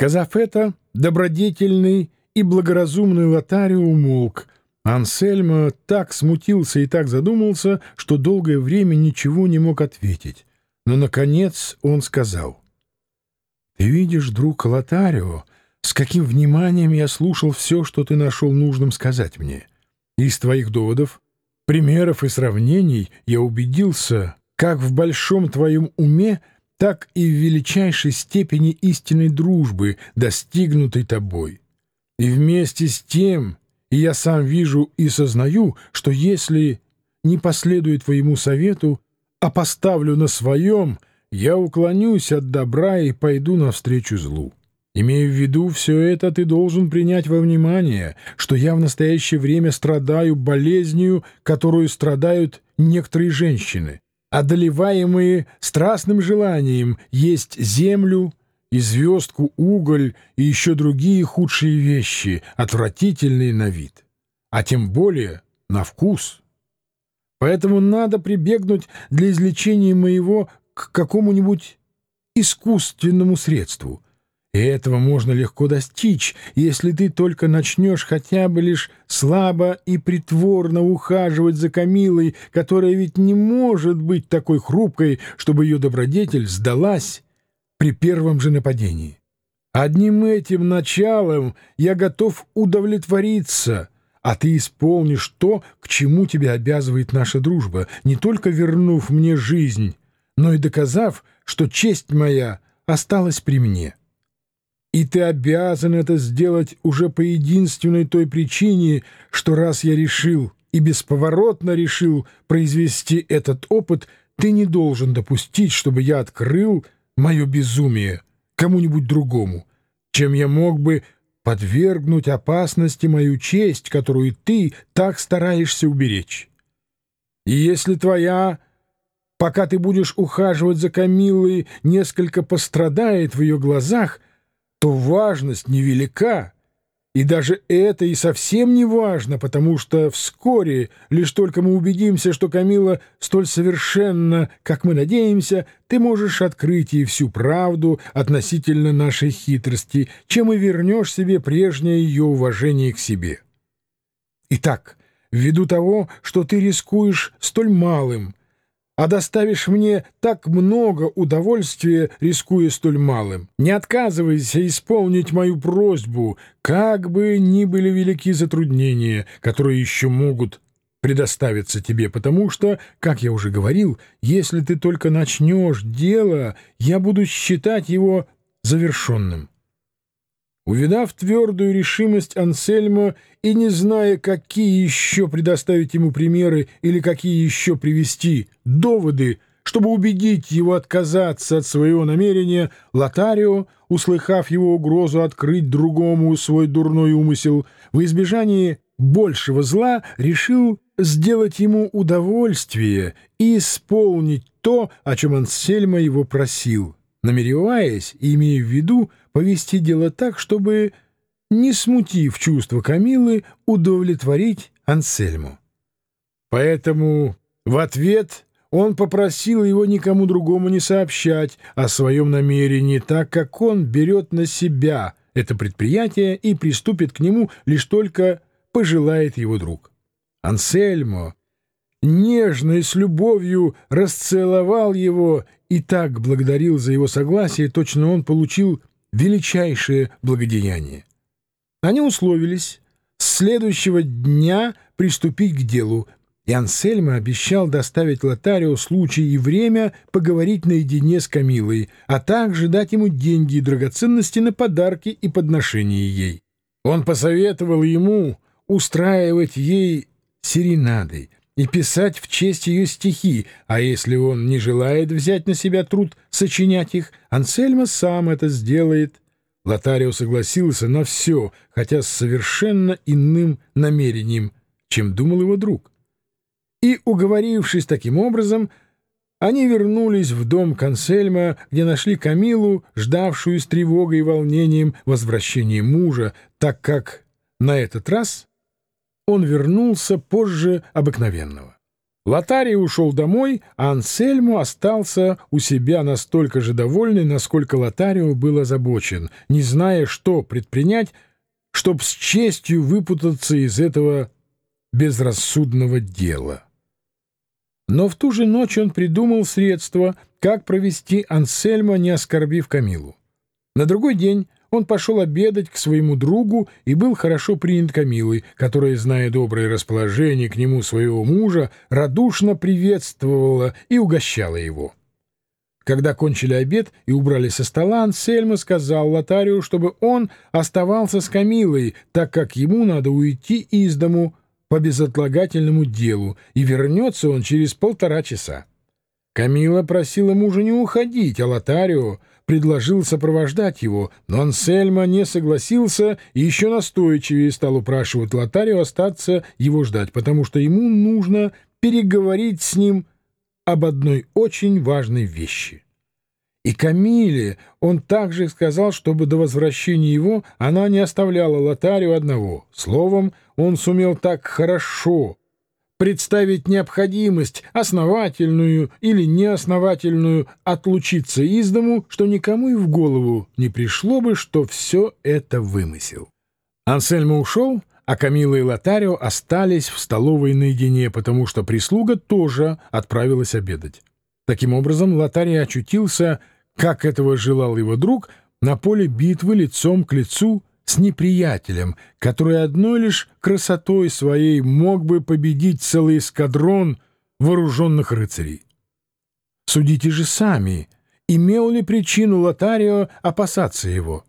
Сказав это, добродетельный и благоразумный Лотарио умолк. Ансельмо так смутился и так задумался, что долгое время ничего не мог ответить. Но, наконец, он сказал. «Ты видишь, друг Лотарио, с каким вниманием я слушал все, что ты нашел нужным сказать мне. Из твоих доводов, примеров и сравнений я убедился, как в большом твоем уме так и в величайшей степени истинной дружбы, достигнутой тобой. И вместе с тем, и я сам вижу и сознаю, что если не последую твоему совету, а поставлю на своем, я уклонюсь от добра и пойду навстречу злу. Имея в виду все это, ты должен принять во внимание, что я в настоящее время страдаю болезнью, которую страдают некоторые женщины, одолеваемые страстным желанием есть землю и звездку, уголь и еще другие худшие вещи, отвратительные на вид, а тем более на вкус. Поэтому надо прибегнуть для излечения моего к какому-нибудь искусственному средству — и этого можно легко достичь, если ты только начнешь хотя бы лишь слабо и притворно ухаживать за Камилой, которая ведь не может быть такой хрупкой, чтобы ее добродетель сдалась при первом же нападении. Одним этим началом я готов удовлетвориться, а ты исполнишь то, к чему тебя обязывает наша дружба, не только вернув мне жизнь, но и доказав, что честь моя осталась при мне». И ты обязан это сделать уже по единственной той причине, что раз я решил и бесповоротно решил произвести этот опыт, ты не должен допустить, чтобы я открыл мое безумие кому-нибудь другому, чем я мог бы подвергнуть опасности мою честь, которую ты так стараешься уберечь. И если твоя, пока ты будешь ухаживать за Камиллой, несколько пострадает в ее глазах — то важность невелика, и даже это и совсем не важно, потому что вскоре, лишь только мы убедимся, что Камила столь совершенно, как мы надеемся, ты можешь открыть ей всю правду относительно нашей хитрости, чем и вернешь себе прежнее ее уважение к себе. Итак, ввиду того, что ты рискуешь столь малым, а доставишь мне так много удовольствия, рискуя столь малым. Не отказывайся исполнить мою просьбу, как бы ни были велики затруднения, которые еще могут предоставиться тебе, потому что, как я уже говорил, если ты только начнешь дело, я буду считать его завершенным. Увидав твердую решимость Ансельма и не зная, какие еще предоставить ему примеры или какие еще привести доводы, чтобы убедить его отказаться от своего намерения, Лотарио, услыхав его угрозу открыть другому свой дурной умысел, в избежании большего зла решил сделать ему удовольствие и исполнить то, о чем Ансельма его просил намереваясь и имея в виду повести дело так, чтобы, не смутив чувства Камилы, удовлетворить Ансельму. Поэтому в ответ он попросил его никому другому не сообщать о своем намерении, так как он берет на себя это предприятие и приступит к нему лишь только пожелает его друг. Ансельмо нежно и с любовью расцеловал его и так благодарил за его согласие, точно он получил величайшее благодеяние. Они условились с следующего дня приступить к делу, и Ансельма обещал доставить Лотарио случай и время поговорить наедине с Камилой, а также дать ему деньги и драгоценности на подарки и подношения ей. Он посоветовал ему устраивать ей серенады, и писать в честь ее стихи, а если он не желает взять на себя труд сочинять их, Ансельма сам это сделает. Лотарио согласился на все, хотя с совершенно иным намерением, чем думал его друг. И, уговорившись таким образом, они вернулись в дом Консельма, где нашли Камилу, ждавшую с тревогой и волнением возвращения мужа, так как на этот раз он вернулся позже обыкновенного. Лотарий ушел домой, а Ансельмо остался у себя настолько же довольный, насколько Лотарио был озабочен, не зная, что предпринять, чтобы с честью выпутаться из этого безрассудного дела. Но в ту же ночь он придумал средства, как провести Ансельмо, не оскорбив Камилу. На другой день он пошел обедать к своему другу и был хорошо принят Камилой, которая, зная доброе расположение к нему своего мужа, радушно приветствовала и угощала его. Когда кончили обед и убрали со стола, Ансельма сказал Лотарию, чтобы он оставался с Камилой, так как ему надо уйти из дому по безотлагательному делу, и вернется он через полтора часа. Камила просила мужа не уходить, а Лотарио предложил сопровождать его, но Ансельма не согласился и еще настойчивее стал упрашивать Лотарио остаться его ждать, потому что ему нужно переговорить с ним об одной очень важной вещи. И Камиле он также сказал, чтобы до возвращения его она не оставляла Лотарио одного. Словом, он сумел так хорошо представить необходимость, основательную или неосновательную, отлучиться из дому, что никому и в голову не пришло бы, что все это вымысел. Ансельмо ушел, а Камила и Лотарио остались в столовой наедине, потому что прислуга тоже отправилась обедать. Таким образом, Лотарий очутился, как этого желал его друг, на поле битвы лицом к лицу с неприятелем, который одной лишь красотой своей мог бы победить целый эскадрон вооруженных рыцарей. Судите же сами, имел ли причину Лотарио опасаться его.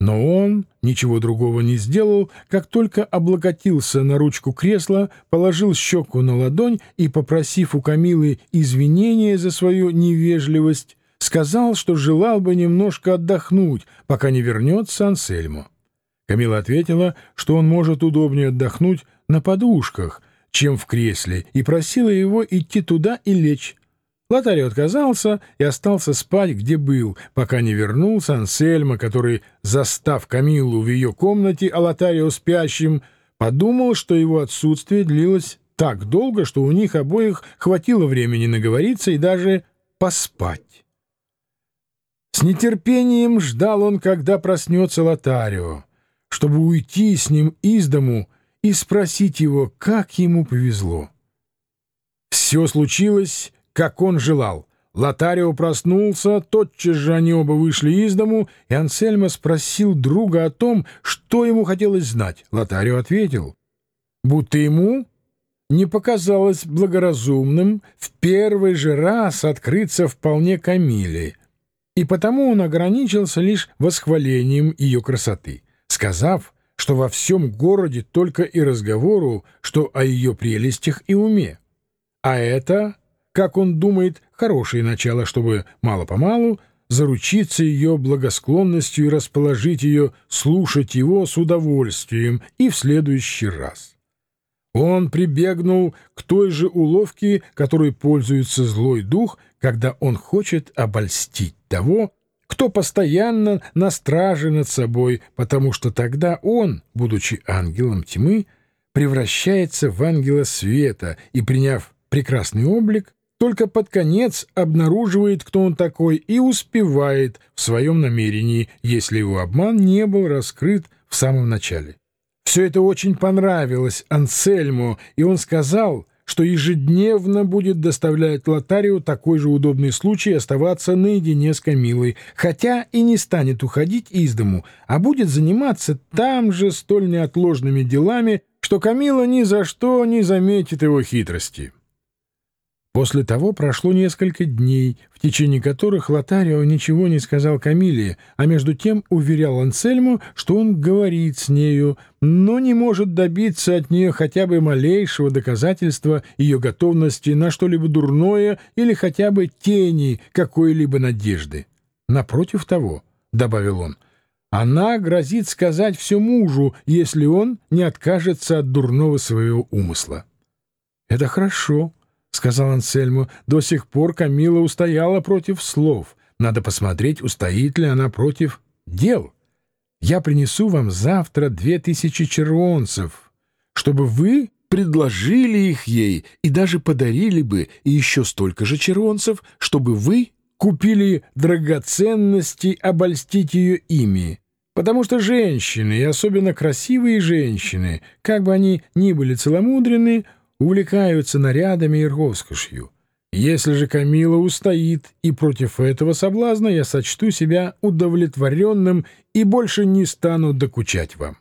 Но он ничего другого не сделал, как только облокотился на ручку кресла, положил щеку на ладонь и, попросив у Камилы извинения за свою невежливость, сказал, что желал бы немножко отдохнуть, пока не вернется Ансельмо. Камила ответила, что он может удобнее отдохнуть на подушках, чем в кресле, и просила его идти туда и лечь. Лотарио отказался и остался спать, где был, пока не вернулся Ансельма, который, застав Камилу в ее комнате, а Лотарио спящим, подумал, что его отсутствие длилось так долго, что у них обоих хватило времени наговориться и даже поспать. С нетерпением ждал он, когда проснется Лотарио чтобы уйти с ним из дому и спросить его, как ему повезло. Все случилось, как он желал. Лотарио проснулся, тотчас же они оба вышли из дому, и Ансельмо спросил друга о том, что ему хотелось знать. Лотарио ответил, будто ему не показалось благоразумным в первый же раз открыться вполне Камиле, и потому он ограничился лишь восхвалением ее красоты сказав, что во всем городе только и разговору, что о ее прелестях и уме. А это, как он думает, хорошее начало, чтобы мало-помалу заручиться ее благосклонностью и расположить ее слушать его с удовольствием и в следующий раз. Он прибегнул к той же уловке, которой пользуется злой дух, когда он хочет обольстить того, кто постоянно на страже над собой, потому что тогда он, будучи ангелом тьмы, превращается в ангела света и, приняв прекрасный облик, только под конец обнаруживает, кто он такой, и успевает в своем намерении, если его обман не был раскрыт в самом начале. Все это очень понравилось Ансельму, и он сказал, что ежедневно будет доставлять Лотарио такой же удобный случай оставаться наедине с Камилой, хотя и не станет уходить из дому, а будет заниматься там же столь неотложными делами, что Камила ни за что не заметит его хитрости. После того прошло несколько дней, в течение которых Лотарио ничего не сказал Камиле, а между тем уверял Ансельму, что он говорит с нею, но не может добиться от нее хотя бы малейшего доказательства ее готовности на что-либо дурное или хотя бы тени какой-либо надежды. Напротив того, — добавил он, — она грозит сказать все мужу, если он не откажется от дурного своего умысла. — Это хорошо, —— сказал Ансельму, — до сих пор Камила устояла против слов. Надо посмотреть, устоит ли она против дел. Я принесу вам завтра две тысячи червонцев, чтобы вы предложили их ей и даже подарили бы еще столько же червонцев, чтобы вы купили драгоценности обольстить ее ими. Потому что женщины, и особенно красивые женщины, как бы они ни были целомудрены, увлекаются нарядами и роскошью. Если же Камила устоит и против этого соблазна, я сочту себя удовлетворенным и больше не стану докучать вам.